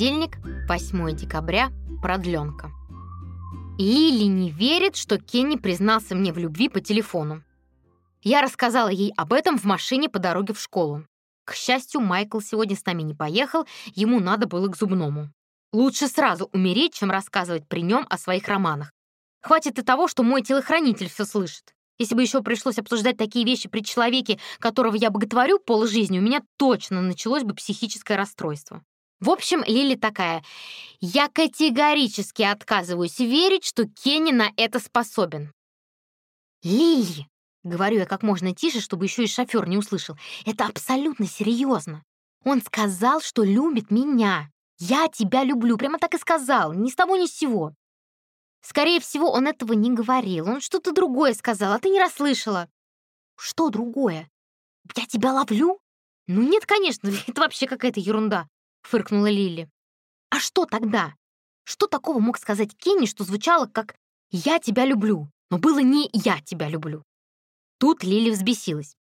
Понедельник, 8 декабря, продленка. Лили не верит, что Кенни признался мне в любви по телефону. Я рассказала ей об этом в машине по дороге в школу. К счастью, Майкл сегодня с нами не поехал, ему надо было к зубному. Лучше сразу умереть, чем рассказывать при нем о своих романах. Хватит и того, что мой телохранитель все слышит. Если бы еще пришлось обсуждать такие вещи при человеке, которого я боготворю полжизни, у меня точно началось бы психическое расстройство. В общем, Лили такая. Я категорически отказываюсь верить, что Кенни на это способен. Лили, говорю я как можно тише, чтобы еще и шофер не услышал, это абсолютно серьезно. Он сказал, что любит меня. Я тебя люблю, прямо так и сказал, ни с того ни с сего. Скорее всего, он этого не говорил. Он что-то другое сказал, а ты не расслышала. Что другое? Я тебя ловлю? Ну нет, конечно, это вообще какая-то ерунда. — фыркнула Лили. «А что тогда? Что такого мог сказать Кенни, что звучало как «я тебя люблю», но было не «я тебя люблю»?» Тут Лили взбесилась.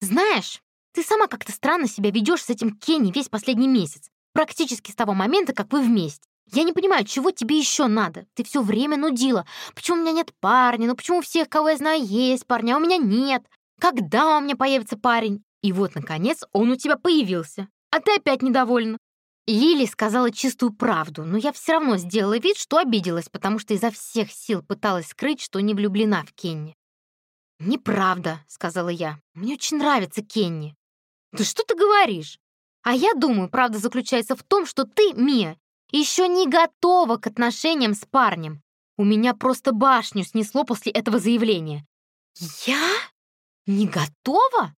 «Знаешь, ты сама как-то странно себя ведешь с этим Кенни весь последний месяц, практически с того момента, как вы вместе. Я не понимаю, чего тебе еще надо? Ты все время нудила. Почему у меня нет парня? Ну почему у всех, кого я знаю, есть парня, а у меня нет? Когда у меня появится парень? И вот, наконец, он у тебя появился а ты опять недовольна». Лили сказала чистую правду, но я все равно сделала вид, что обиделась, потому что изо всех сил пыталась скрыть, что не влюблена в Кенни. «Неправда», — сказала я. «Мне очень нравится Кенни». «Да что ты говоришь? А я думаю, правда заключается в том, что ты, Мия, еще не готова к отношениям с парнем. У меня просто башню снесло после этого заявления». «Я? Не готова?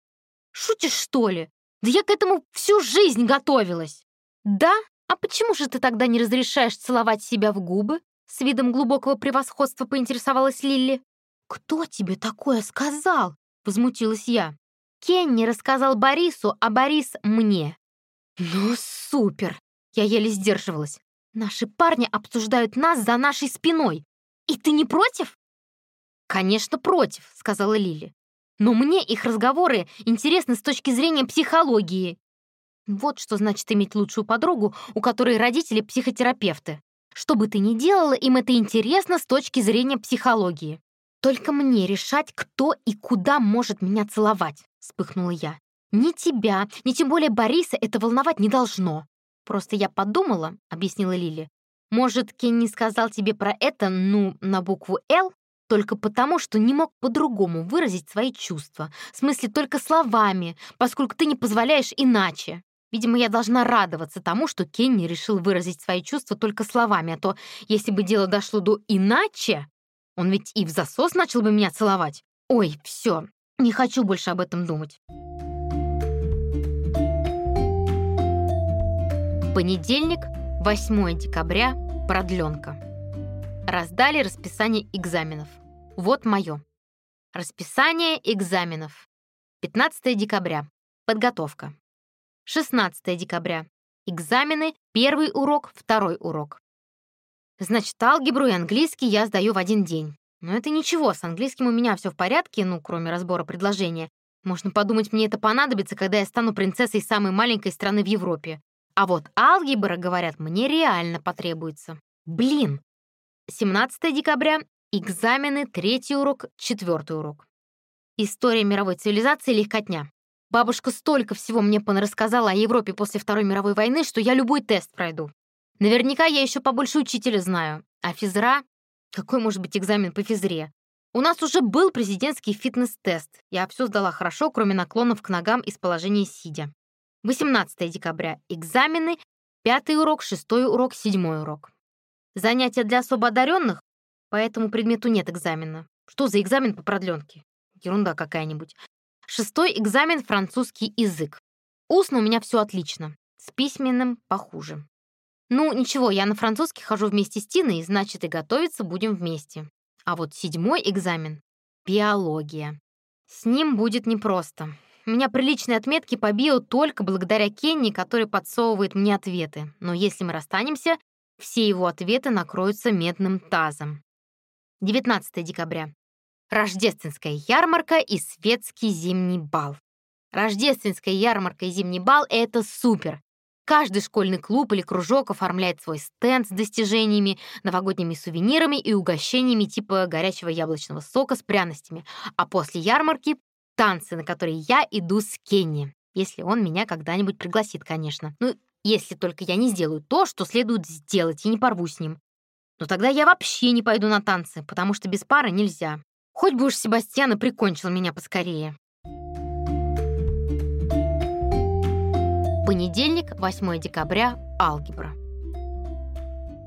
Шутишь, что ли? Да я к этому всю жизнь готовилась. Да? А почему же ты тогда не разрешаешь целовать себя в губы? С видом глубокого превосходства поинтересовалась Лилли. Кто тебе такое сказал? Возмутилась я. Кенни рассказал Борису, а Борис мне. Ну, супер! Я еле сдерживалась. Наши парни обсуждают нас за нашей спиной. И ты не против? Конечно, против, сказала Лили но мне их разговоры интересны с точки зрения психологии. Вот что значит иметь лучшую подругу, у которой родители психотерапевты. Что бы ты ни делала, им это интересно с точки зрения психологии. Только мне решать, кто и куда может меня целовать, вспыхнула я. Ни тебя, ни тем более Бориса это волновать не должно. Просто я подумала, объяснила Лили. Может, Кенни сказал тебе про это, ну, на букву «Л»? только потому, что не мог по-другому выразить свои чувства, в смысле только словами, поскольку ты не позволяешь иначе. Видимо, я должна радоваться тому, что Кенни решил выразить свои чувства только словами, а то, если бы дело дошло до «иначе», он ведь и в засос начал бы меня целовать. Ой, все, не хочу больше об этом думать. Понедельник, 8 декабря, продленка. Раздали расписание экзаменов. Вот мое. Расписание экзаменов. 15 декабря. Подготовка. 16 декабря. Экзамены, первый урок, второй урок. Значит, алгебру и английский я сдаю в один день. Но это ничего, с английским у меня все в порядке, ну, кроме разбора предложения. Можно подумать, мне это понадобится, когда я стану принцессой самой маленькой страны в Европе. А вот алгебра, говорят, мне реально потребуется. Блин! 17 декабря Экзамены, третий урок, четвертый урок. История мировой цивилизации легкотня. Бабушка столько всего мне понарассказала о Европе после Второй мировой войны, что я любой тест пройду. Наверняка я еще побольше учителя знаю. А физра? Какой может быть экзамен по физре? У нас уже был президентский фитнес-тест. Я все сдала хорошо, кроме наклонов к ногам из положения сидя. 18 декабря. Экзамены. Пятый урок, шестой урок, седьмой урок. Занятия для особо одаренных по этому предмету нет экзамена. Что за экзамен по продленке? Ерунда какая-нибудь. Шестой экзамен французский язык. Устно у меня все отлично. С письменным похуже. Ну, ничего, я на французский хожу вместе с Тиной, значит, и готовиться будем вместе. А вот седьмой экзамен — биология. С ним будет непросто. У меня приличные отметки по био только благодаря Кенни, который подсовывает мне ответы. Но если мы расстанемся, все его ответы накроются медным тазом. 19 декабря. Рождественская ярмарка и светский зимний бал. Рождественская ярмарка и зимний бал — это супер. каждый школьный клуб или кружок оформляет свой стенд с достижениями, новогодними сувенирами и угощениями типа горячего яблочного сока с пряностями. А после ярмарки — танцы, на которые я иду с Кенни. Если он меня когда-нибудь пригласит, конечно. Ну, если только я не сделаю то, что следует сделать, и не порву с ним. Но тогда я вообще не пойду на танцы, потому что без пары нельзя. Хоть бы уж Себастьяна прикончил меня поскорее. Понедельник, 8 декабря, алгебра.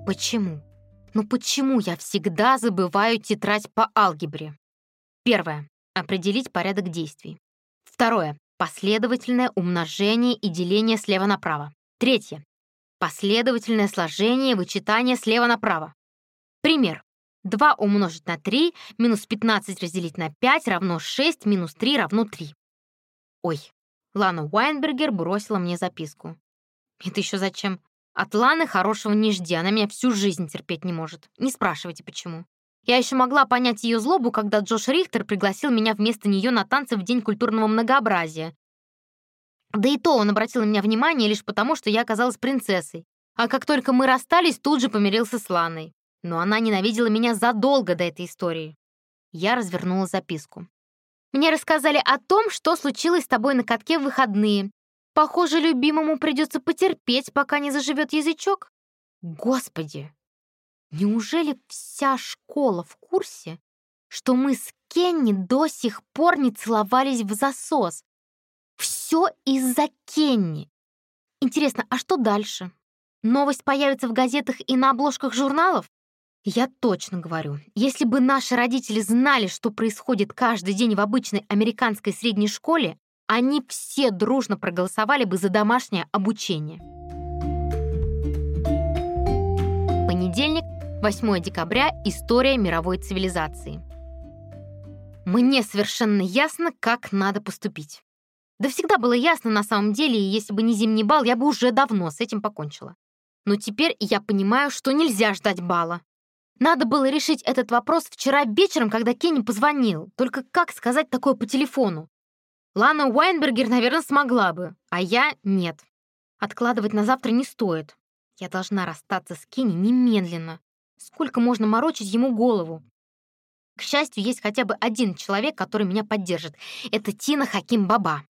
Почему? Ну почему я всегда забываю тетрадь по алгебре? Первое. Определить порядок действий. Второе. Последовательное умножение и деление слева направо. Третье. Последовательное сложение и вычитание слева направо. Пример. 2 умножить на 3 минус 15 разделить на 5 равно 6 минус 3 равно 3. Ой, Лана Уайнбергер бросила мне записку. Это еще зачем? От Ланы хорошего не жди, она меня всю жизнь терпеть не может. Не спрашивайте, почему. Я еще могла понять ее злобу, когда Джош Рихтер пригласил меня вместо нее на танцы в День культурного многообразия. Да и то он обратил на меня внимание лишь потому, что я оказалась принцессой. А как только мы расстались, тут же помирился с Ланой. Но она ненавидела меня задолго до этой истории. Я развернула записку. Мне рассказали о том, что случилось с тобой на катке в выходные. Похоже, любимому придется потерпеть, пока не заживет язычок. Господи, неужели вся школа в курсе, что мы с Кенни до сих пор не целовались в засос? Все из-за Кенни. Интересно, а что дальше? Новость появится в газетах и на обложках журналов? Я точно говорю, если бы наши родители знали, что происходит каждый день в обычной американской средней школе, они все дружно проголосовали бы за домашнее обучение. Понедельник, 8 декабря, история мировой цивилизации. Мне совершенно ясно, как надо поступить. Да всегда было ясно на самом деле, и если бы не зимний бал, я бы уже давно с этим покончила. Но теперь я понимаю, что нельзя ждать бала. Надо было решить этот вопрос вчера вечером, когда Кенни позвонил. Только как сказать такое по телефону? Лана Уайнбергер, наверное, смогла бы, а я — нет. Откладывать на завтра не стоит. Я должна расстаться с Кенни немедленно. Сколько можно морочить ему голову? К счастью, есть хотя бы один человек, который меня поддержит. Это Тина Хаким Баба.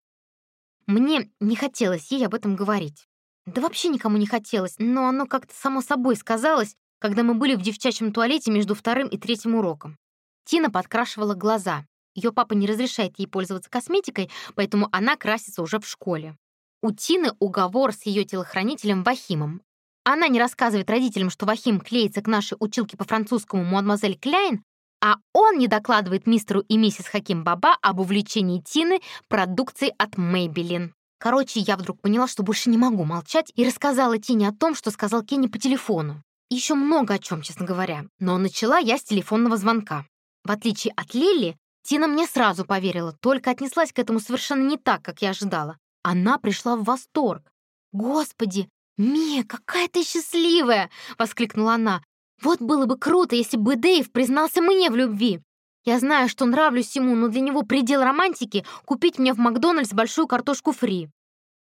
Мне не хотелось ей об этом говорить. Да вообще никому не хотелось, но оно как-то само собой сказалось, когда мы были в девчачьем туалете между вторым и третьим уроком. Тина подкрашивала глаза. Ее папа не разрешает ей пользоваться косметикой, поэтому она красится уже в школе. У Тины уговор с ее телохранителем Вахимом. Она не рассказывает родителям, что Вахим клеится к нашей училке по французскому мадемуазель Кляйн, а он не докладывает мистеру и миссис Хаким Баба об увлечении Тины продукцией от Maybelline. Короче, я вдруг поняла, что больше не могу молчать, и рассказала Тине о том, что сказал Кенни по телефону еще много о чем, честно говоря. Но начала я с телефонного звонка. В отличие от Лили, Тина мне сразу поверила, только отнеслась к этому совершенно не так, как я ожидала. Она пришла в восторг. «Господи, Мия, какая ты счастливая!» — воскликнула она. «Вот было бы круто, если бы Дэйв признался мне в любви. Я знаю, что нравлюсь ему, но для него предел романтики — купить мне в Макдональдс большую картошку фри».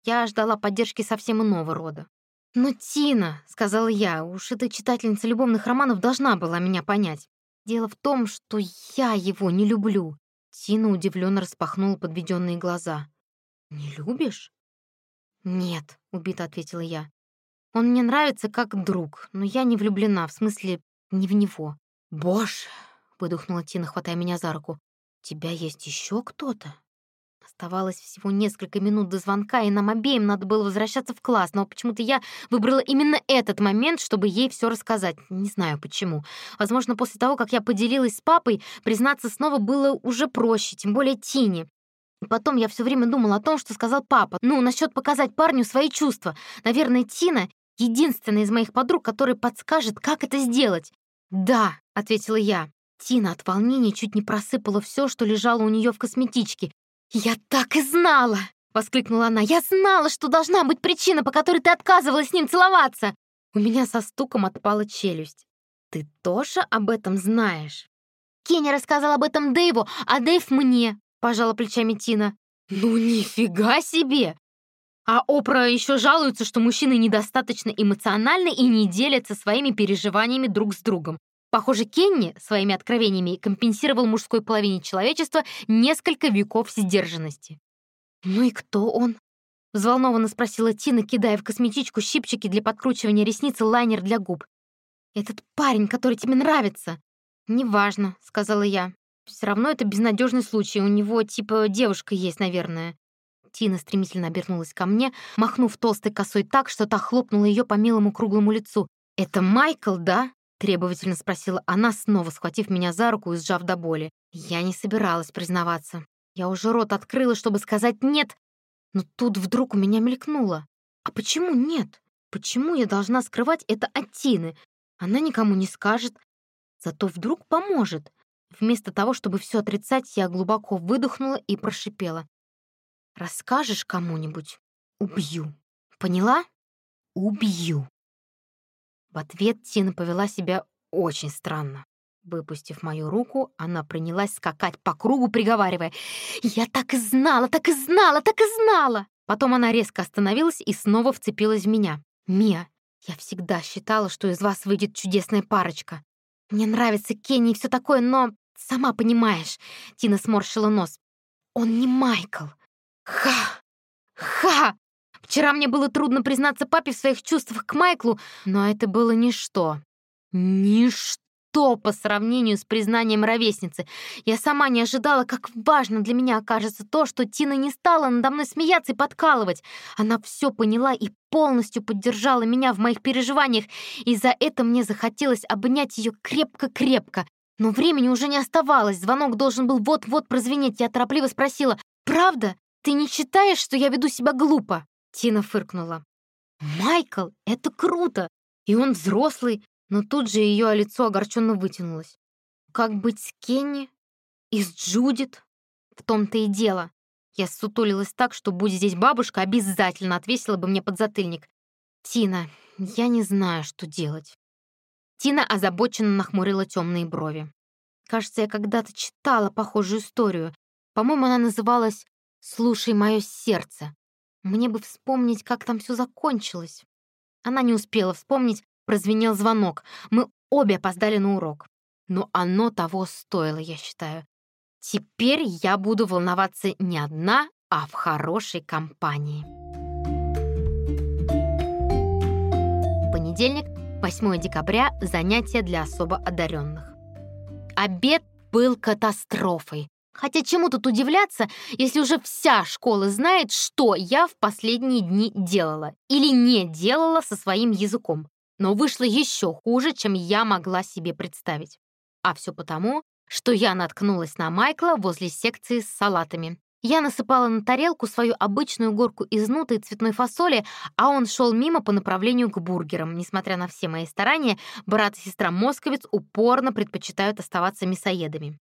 Я ждала поддержки совсем иного рода. «Ну, Тина», — сказала я, — «уж эта читательница любовных романов должна была меня понять. Дело в том, что я его не люблю». Тина удивленно распахнула подведенные глаза. «Не любишь?» «Нет», — убито ответила я. «Он мне нравится как друг, но я не влюблена, в смысле, не в него». «Боже!» — выдохнула Тина, хватая меня за руку. «У тебя есть еще кто-то?» Оставалось всего несколько минут до звонка, и нам обеим надо было возвращаться в класс, но почему-то я выбрала именно этот момент, чтобы ей все рассказать. Не знаю почему. Возможно, после того, как я поделилась с папой, признаться снова было уже проще, тем более Тине. И потом я все время думала о том, что сказал папа. Ну, насчет показать парню свои чувства. Наверное, Тина — единственная из моих подруг, которая подскажет, как это сделать. «Да», — ответила я. Тина от волнения чуть не просыпала все, что лежало у нее в косметичке, «Я так и знала!» — воскликнула она. «Я знала, что должна быть причина, по которой ты отказывалась с ним целоваться!» У меня со стуком отпала челюсть. «Ты тоже об этом знаешь?» «Кенни рассказал об этом Дэйву, а Дэйв мне!» — пожала плечами Тина. «Ну нифига себе!» А Опра еще жалуется, что мужчины недостаточно эмоциональны и не делятся своими переживаниями друг с другом. Похоже, Кенни своими откровениями компенсировал мужской половине человечества несколько веков сдержанности. «Ну и кто он?» — взволнованно спросила Тина, кидая в косметичку щипчики для подкручивания ресниц и лайнер для губ. «Этот парень, который тебе нравится!» «Неважно», — сказала я. «Все равно это безнадежный случай, у него типа девушка есть, наверное». Тина стремительно обернулась ко мне, махнув толстой косой так, что та хлопнула ее по милому круглому лицу. «Это Майкл, да?» — требовательно спросила она, снова схватив меня за руку и сжав до боли. Я не собиралась признаваться. Я уже рот открыла, чтобы сказать «нет», но тут вдруг у меня мелькнуло. «А почему нет? Почему я должна скрывать это от Тины? Она никому не скажет, зато вдруг поможет». Вместо того, чтобы все отрицать, я глубоко выдохнула и прошипела. Расскажешь кому-нибудь — убью. Поняла? Убью. В ответ Тина повела себя очень странно. Выпустив мою руку, она принялась скакать по кругу, приговаривая «Я так и знала, так и знала, так и знала!» Потом она резко остановилась и снова вцепилась в меня. «Мия, я всегда считала, что из вас выйдет чудесная парочка. Мне нравится Кенни и все такое, но, сама понимаешь...» Тина сморщила нос. «Он не Майкл. Ха! Ха! Вчера мне было трудно признаться папе в своих чувствах к Майклу, но это было ничто. Ничто по сравнению с признанием ровесницы. Я сама не ожидала, как важно для меня окажется то, что Тина не стала надо мной смеяться и подкалывать. Она все поняла и полностью поддержала меня в моих переживаниях, и за это мне захотелось обнять ее крепко-крепко. Но времени уже не оставалось, звонок должен был вот-вот прозвенеть. Я торопливо спросила, «Правда? «Ты не считаешь, что я веду себя глупо?» Тина фыркнула. «Майкл, это круто! И он взрослый!» Но тут же ее лицо огорченно вытянулось. «Как быть с Кенни? И с Джудит?» В том-то и дело. Я сутулилась так, что, будь здесь бабушка, обязательно отвесила бы мне подзатыльник. «Тина, я не знаю, что делать». Тина озабоченно нахмурила темные брови. Кажется, я когда-то читала похожую историю. По-моему, она называлась «Слушай мое сердце». Мне бы вспомнить, как там все закончилось. Она не успела вспомнить, прозвенел звонок. Мы обе опоздали на урок. Но оно того стоило, я считаю. Теперь я буду волноваться не одна, а в хорошей компании. Понедельник, 8 декабря, занятия для особо одаренных. Обед был катастрофой. Хотя чему тут удивляться, если уже вся школа знает, что я в последние дни делала или не делала со своим языком. Но вышло еще хуже, чем я могла себе представить. А все потому, что я наткнулась на Майкла возле секции с салатами. Я насыпала на тарелку свою обычную горку из нуты цветной фасоли, а он шел мимо по направлению к бургерам. Несмотря на все мои старания, брат и сестра Московец упорно предпочитают оставаться мясоедами.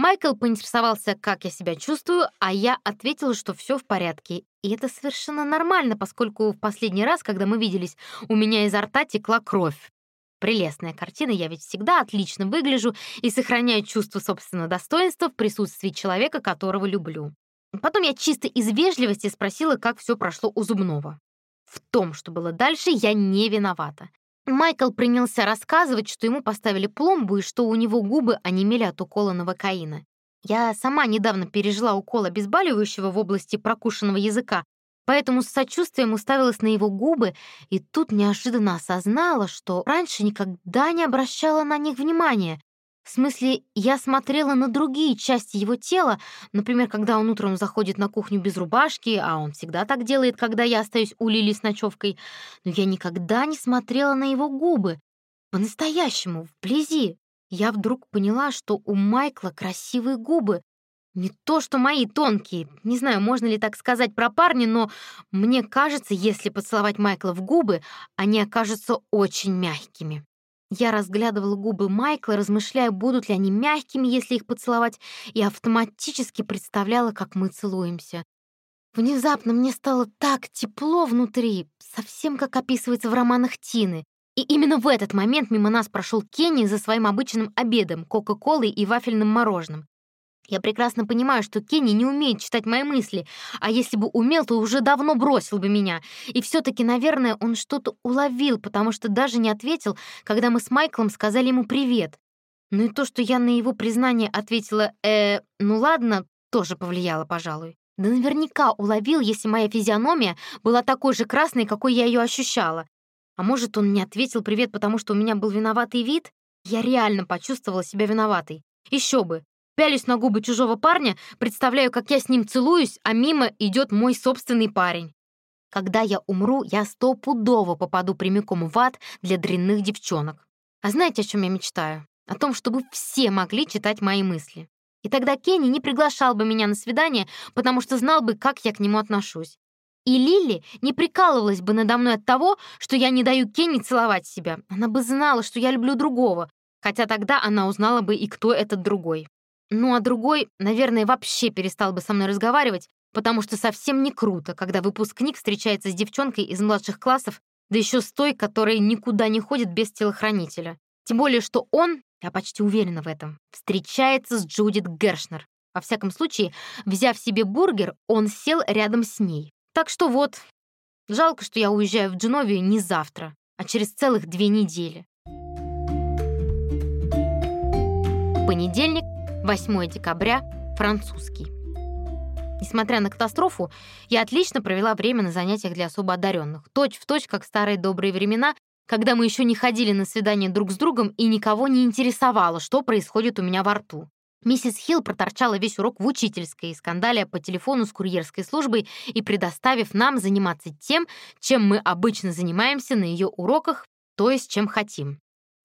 Майкл поинтересовался, как я себя чувствую, а я ответила, что все в порядке. И это совершенно нормально, поскольку в последний раз, когда мы виделись, у меня изо рта текла кровь. Прелестная картина, я ведь всегда отлично выгляжу и сохраняю чувство собственного достоинства в присутствии человека, которого люблю. Потом я чисто из вежливости спросила, как все прошло у зубного. В том, что было дальше, я не виновата. Майкл принялся рассказывать, что ему поставили пломбу и что у него губы онемели от укола новокаина. Я сама недавно пережила укол обезболивающего в области прокушенного языка, поэтому с сочувствием уставилась на его губы и тут неожиданно осознала, что раньше никогда не обращала на них внимания. В смысле, я смотрела на другие части его тела, например, когда он утром заходит на кухню без рубашки, а он всегда так делает, когда я остаюсь у Лили с ночевкой, но я никогда не смотрела на его губы. По-настоящему, вблизи. Я вдруг поняла, что у Майкла красивые губы. Не то, что мои тонкие. Не знаю, можно ли так сказать про парня, но мне кажется, если поцеловать Майкла в губы, они окажутся очень мягкими. Я разглядывала губы Майкла, размышляя, будут ли они мягкими, если их поцеловать, и автоматически представляла, как мы целуемся. Внезапно мне стало так тепло внутри, совсем как описывается в романах Тины. И именно в этот момент мимо нас прошел Кенни за своим обычным обедом, кока-колой и вафельным мороженым. Я прекрасно понимаю, что Кенни не умеет читать мои мысли, а если бы умел, то уже давно бросил бы меня. И все таки наверное, он что-то уловил, потому что даже не ответил, когда мы с Майклом сказали ему привет. Ну и то, что я на его признание ответила «э, ну ладно», тоже повлияло, пожалуй. Да наверняка уловил, если моя физиономия была такой же красной, какой я ее ощущала. А может, он не ответил привет, потому что у меня был виноватый вид? Я реально почувствовала себя виноватой. Еще бы. Пялюсь на губы чужого парня, представляю, как я с ним целуюсь, а мимо идет мой собственный парень. Когда я умру, я стопудово попаду прямиком в ад для дрянных девчонок. А знаете, о чем я мечтаю? О том, чтобы все могли читать мои мысли. И тогда Кенни не приглашал бы меня на свидание, потому что знал бы, как я к нему отношусь. И Лили не прикалывалась бы надо мной от того, что я не даю Кенни целовать себя. Она бы знала, что я люблю другого, хотя тогда она узнала бы и кто этот другой. Ну а другой, наверное, вообще перестал бы со мной разговаривать, потому что совсем не круто, когда выпускник встречается с девчонкой из младших классов, да еще с той, которая никуда не ходит без телохранителя. Тем более, что он, я почти уверена в этом, встречается с Джудит Гершнер. Во всяком случае, взяв себе бургер, он сел рядом с ней. Так что вот, жалко, что я уезжаю в Дженовию не завтра, а через целых две недели. Понедельник, 8 декабря, французский. Несмотря на катастрофу, я отлично провела время на занятиях для особо одаренных, точь в точь, как старые добрые времена, когда мы еще не ходили на свидания друг с другом и никого не интересовало, что происходит у меня во рту. Миссис Хилл проторчала весь урок в учительской, скандаля по телефону с курьерской службой и предоставив нам заниматься тем, чем мы обычно занимаемся на ее уроках, то есть чем хотим.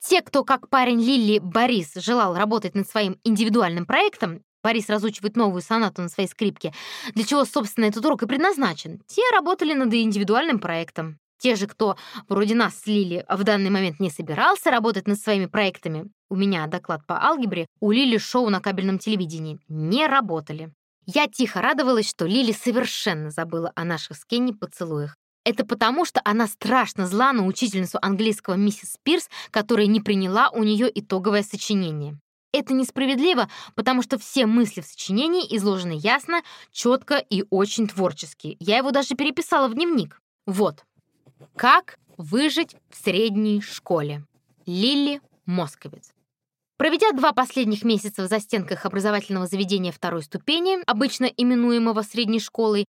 Те, кто, как парень Лили Борис, желал работать над своим индивидуальным проектом, Борис разучивает новую сонату на своей скрипке, для чего, собственно, этот урок и предназначен, те работали над индивидуальным проектом. Те же, кто вроде нас с Лили в данный момент не собирался работать над своими проектами, у меня доклад по алгебре, у Лили шоу на кабельном телевидении, не работали. Я тихо радовалась, что Лили совершенно забыла о наших с Кенни поцелуях. Это потому, что она страшно зла на учительницу английского миссис Пирс, которая не приняла у нее итоговое сочинение. Это несправедливо, потому что все мысли в сочинении изложены ясно, четко и очень творчески. Я его даже переписала в дневник. Вот. Как выжить в средней школе. Лили Московец. Проведя два последних месяца в застенках образовательного заведения второй ступени, обычно именуемого средней школой,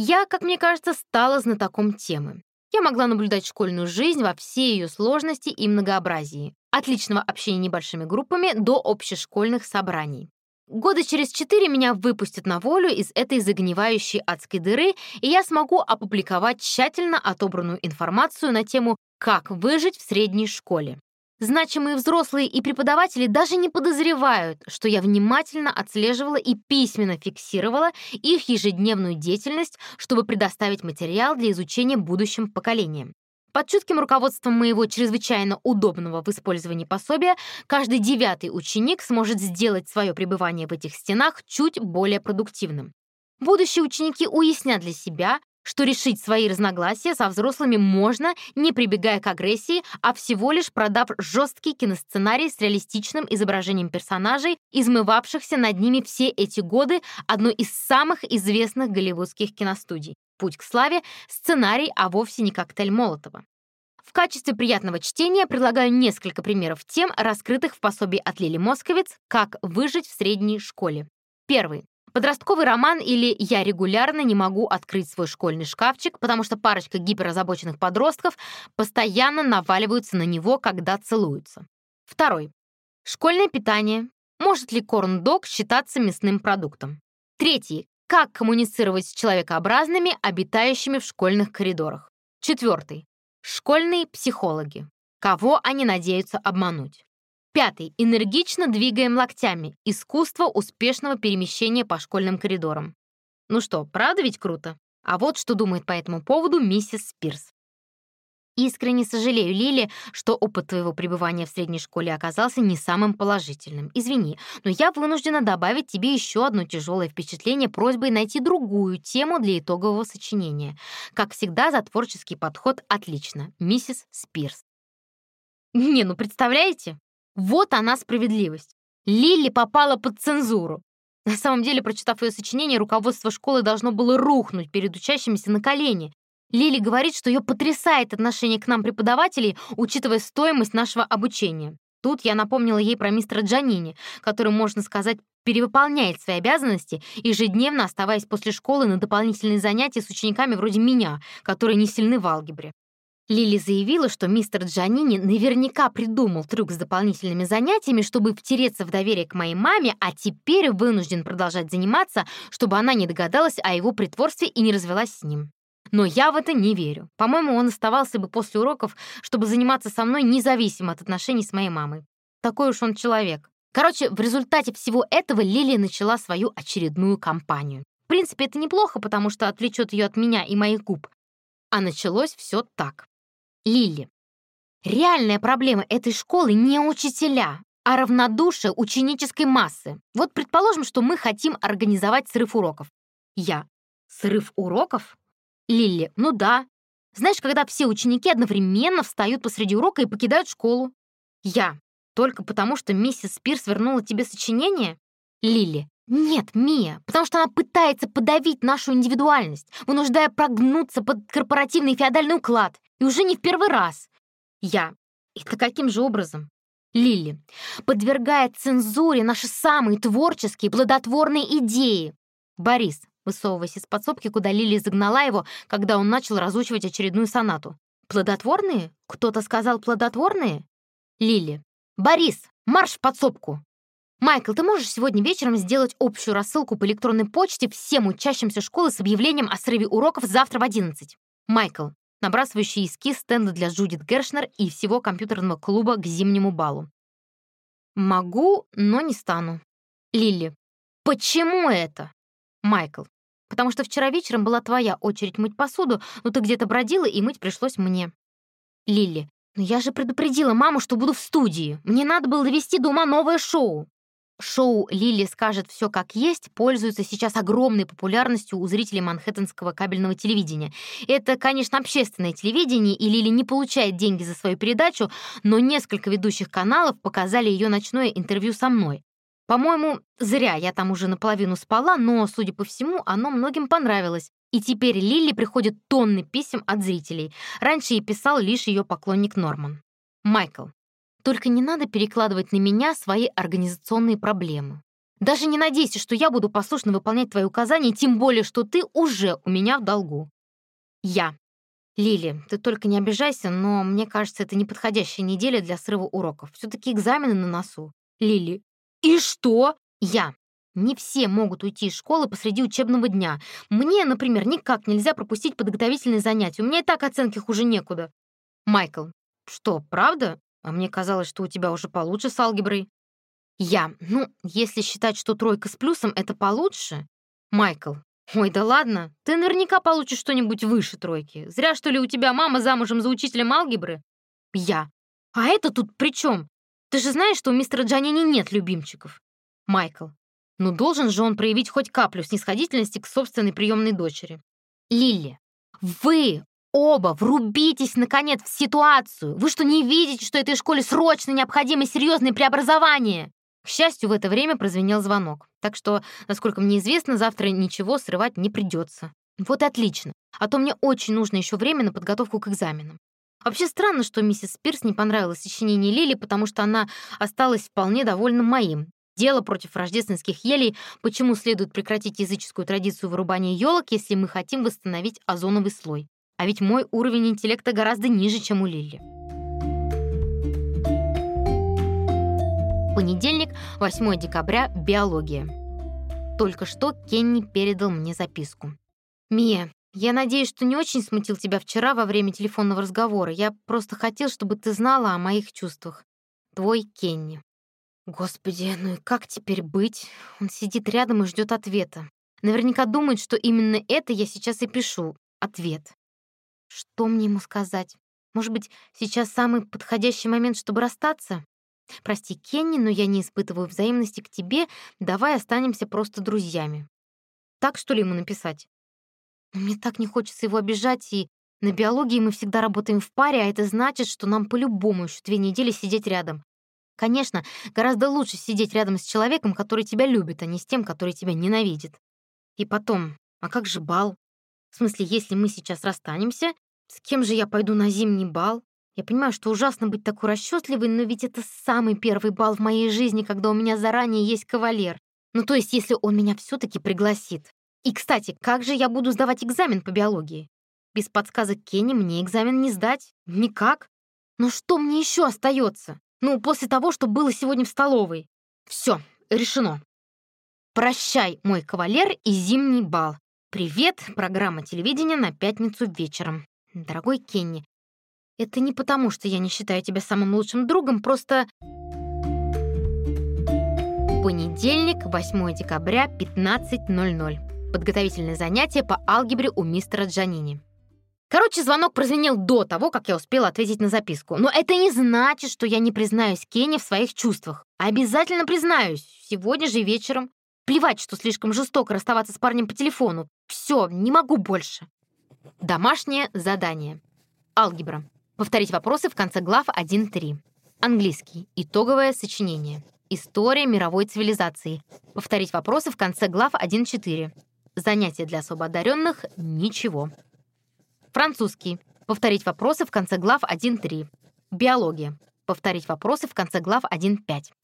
я, как мне кажется, стала знатоком темы. Я могла наблюдать школьную жизнь во всей ее сложности и многообразии. От личного общения небольшими группами до общешкольных собраний. Года через четыре меня выпустят на волю из этой загнивающей адской дыры, и я смогу опубликовать тщательно отобранную информацию на тему «Как выжить в средней школе». Значимые взрослые и преподаватели даже не подозревают, что я внимательно отслеживала и письменно фиксировала их ежедневную деятельность, чтобы предоставить материал для изучения будущим поколениям. Под чутким руководством моего чрезвычайно удобного в использовании пособия каждый девятый ученик сможет сделать свое пребывание в этих стенах чуть более продуктивным. Будущие ученики уяснят для себя, что решить свои разногласия со взрослыми можно, не прибегая к агрессии, а всего лишь продав жесткий киносценарий с реалистичным изображением персонажей, измывавшихся над ними все эти годы одной из самых известных голливудских киностудий. «Путь к славе» — сценарий, а вовсе не коктейль Молотова. В качестве приятного чтения предлагаю несколько примеров тем, раскрытых в пособии от Лили Московец «Как выжить в средней школе». Первый. Подростковый роман или «Я регулярно не могу открыть свой школьный шкафчик, потому что парочка гиперозабоченных подростков постоянно наваливаются на него, когда целуются». Второй. Школьное питание. Может ли корн-дог считаться мясным продуктом? Третий. Как коммуницировать с человекообразными, обитающими в школьных коридорах? Четвертый. Школьные психологи. Кого они надеются обмануть? Пятый. Энергично двигаем локтями. Искусство успешного перемещения по школьным коридорам. Ну что, правда ведь круто? А вот что думает по этому поводу миссис Спирс. Искренне сожалею, Лили, что опыт твоего пребывания в средней школе оказался не самым положительным. Извини, но я вынуждена добавить тебе еще одно тяжелое впечатление просьбой найти другую тему для итогового сочинения. Как всегда, за творческий подход отлично. Миссис Спирс. Не, ну представляете? Вот она справедливость. Лили попала под цензуру. На самом деле, прочитав ее сочинение, руководство школы должно было рухнуть перед учащимися на колени. Лили говорит, что ее потрясает отношение к нам преподавателей, учитывая стоимость нашего обучения. Тут я напомнила ей про мистера Джанини, который, можно сказать, перевыполняет свои обязанности, ежедневно оставаясь после школы на дополнительные занятия с учениками вроде меня, которые не сильны в алгебре. Лили заявила, что мистер Джанини наверняка придумал трюк с дополнительными занятиями, чтобы втереться в доверие к моей маме, а теперь вынужден продолжать заниматься, чтобы она не догадалась о его притворстве и не развелась с ним. Но я в это не верю. По-моему, он оставался бы после уроков, чтобы заниматься со мной независимо от отношений с моей мамой. Такой уж он человек. Короче, в результате всего этого Лилия начала свою очередную кампанию. В принципе, это неплохо, потому что отвлечет ее от меня и моих губ. А началось все так. Лили. Реальная проблема этой школы не учителя, а равнодушие ученической массы. Вот предположим, что мы хотим организовать срыв уроков. Я. Срыв уроков? Лили. Ну да. Знаешь, когда все ученики одновременно встают посреди урока и покидают школу. Я. Только потому, что миссис Спирс вернула тебе сочинение? Лили. Нет, Мия, потому что она пытается подавить нашу индивидуальность, вынуждая прогнуться под корпоративный феодальный уклад. И уже не в первый раз. Я. Это каким же образом? Лили. Подвергает цензуре наши самые творческие, плодотворные идеи. Борис, высовываясь из подсобки, куда Лили загнала его, когда он начал разучивать очередную сонату. «Плодотворные? Кто-то сказал плодотворные?» Лили. «Борис, марш в подсобку!» «Майкл, ты можешь сегодня вечером сделать общую рассылку по электронной почте всем учащимся школы с объявлением о срыве уроков завтра в 11?» Майкл набрасывающий эскиз стенда для Джудит Гершнер и всего компьютерного клуба к зимнему балу. «Могу, но не стану». Лили. «Почему это?» Майкл. «Потому что вчера вечером была твоя очередь мыть посуду, но ты где-то бродила, и мыть пришлось мне». Лили. «Но я же предупредила маму, что буду в студии. Мне надо было довести до ума новое шоу». Шоу «Лили скажет все как есть» пользуется сейчас огромной популярностью у зрителей манхэттенского кабельного телевидения. Это, конечно, общественное телевидение, и Лили не получает деньги за свою передачу, но несколько ведущих каналов показали ее ночное интервью со мной. По-моему, зря я там уже наполовину спала, но, судя по всему, оно многим понравилось. И теперь Лили приходит тонны писем от зрителей. Раньше ей писал лишь ее поклонник Норман. Майкл. Только не надо перекладывать на меня свои организационные проблемы. Даже не надейся, что я буду послушно выполнять твои указания, тем более, что ты уже у меня в долгу. Я. Лили, ты только не обижайся, но мне кажется, это неподходящая неделя для срыва уроков. все таки экзамены на носу. Лили. И что? Я. Не все могут уйти из школы посреди учебного дня. Мне, например, никак нельзя пропустить подготовительные занятия. У меня и так оценки хуже некуда. Майкл. Что, правда? А мне казалось, что у тебя уже получше с алгеброй. Я. Ну, если считать, что тройка с плюсом — это получше. Майкл. Ой, да ладно. Ты наверняка получишь что-нибудь выше тройки. Зря, что ли, у тебя мама замужем за учителем алгебры? Я. А это тут при чем? Ты же знаешь, что у мистера Джанини нет любимчиков. Майкл. Ну, должен же он проявить хоть каплю снисходительности к собственной приемной дочери. Лили. Вы Оба врубитесь, наконец, в ситуацию. Вы что, не видите, что этой школе срочно необходимы серьезные преобразования? К счастью, в это время прозвенел звонок. Так что, насколько мне известно, завтра ничего срывать не придется. Вот и отлично. А то мне очень нужно еще время на подготовку к экзаменам. Вообще странно, что миссис Спирс не понравилось сочинение Лили, потому что она осталась вполне довольна моим. Дело против рождественских елей, почему следует прекратить языческую традицию вырубания елок, если мы хотим восстановить озоновый слой. А ведь мой уровень интеллекта гораздо ниже, чем у Лили. Понедельник, 8 декабря, биология. Только что Кенни передал мне записку. «Мия, я надеюсь, что не очень смутил тебя вчера во время телефонного разговора. Я просто хотел, чтобы ты знала о моих чувствах. Твой Кенни». Господи, ну и как теперь быть? Он сидит рядом и ждет ответа. Наверняка думает, что именно это я сейчас и пишу. Ответ. Что мне ему сказать? Может быть, сейчас самый подходящий момент, чтобы расстаться? Прости, Кенни, но я не испытываю взаимности к тебе. Давай останемся просто друзьями. Так, что ли, ему написать? Но мне так не хочется его обижать, и на биологии мы всегда работаем в паре, а это значит, что нам по-любому еще две недели сидеть рядом. Конечно, гораздо лучше сидеть рядом с человеком, который тебя любит, а не с тем, который тебя ненавидит. И потом, а как же бал? В смысле, если мы сейчас расстанемся, с кем же я пойду на зимний бал? Я понимаю, что ужасно быть такой расчетливой, но ведь это самый первый бал в моей жизни, когда у меня заранее есть кавалер. Ну, то есть, если он меня все таки пригласит. И, кстати, как же я буду сдавать экзамен по биологии? Без подсказок Кенни мне экзамен не сдать. Никак. Но что мне еще остается? Ну, после того, что было сегодня в столовой. Все, решено. Прощай, мой кавалер и зимний бал. Привет, программа телевидения на пятницу вечером. Дорогой Кенни, это не потому, что я не считаю тебя самым лучшим другом, просто... Понедельник, 8 декабря, 15.00. Подготовительное занятие по алгебре у мистера Джанини. Короче, звонок прозвенел до того, как я успела ответить на записку. Но это не значит, что я не признаюсь Кенни в своих чувствах. Обязательно признаюсь. Сегодня же вечером. Плевать, что слишком жестоко расставаться с парнем по телефону. Все, не могу больше. Домашнее задание. Алгебра. Повторить вопросы в конце глав 1-3. Английский. Итоговое сочинение. История мировой цивилизации. Повторить вопросы в конце глав 1-4. Занятия для особо одаренных — ничего. Французский. Повторить вопросы в конце глав 1-3. Биология. Повторить вопросы в конце глав 1-5.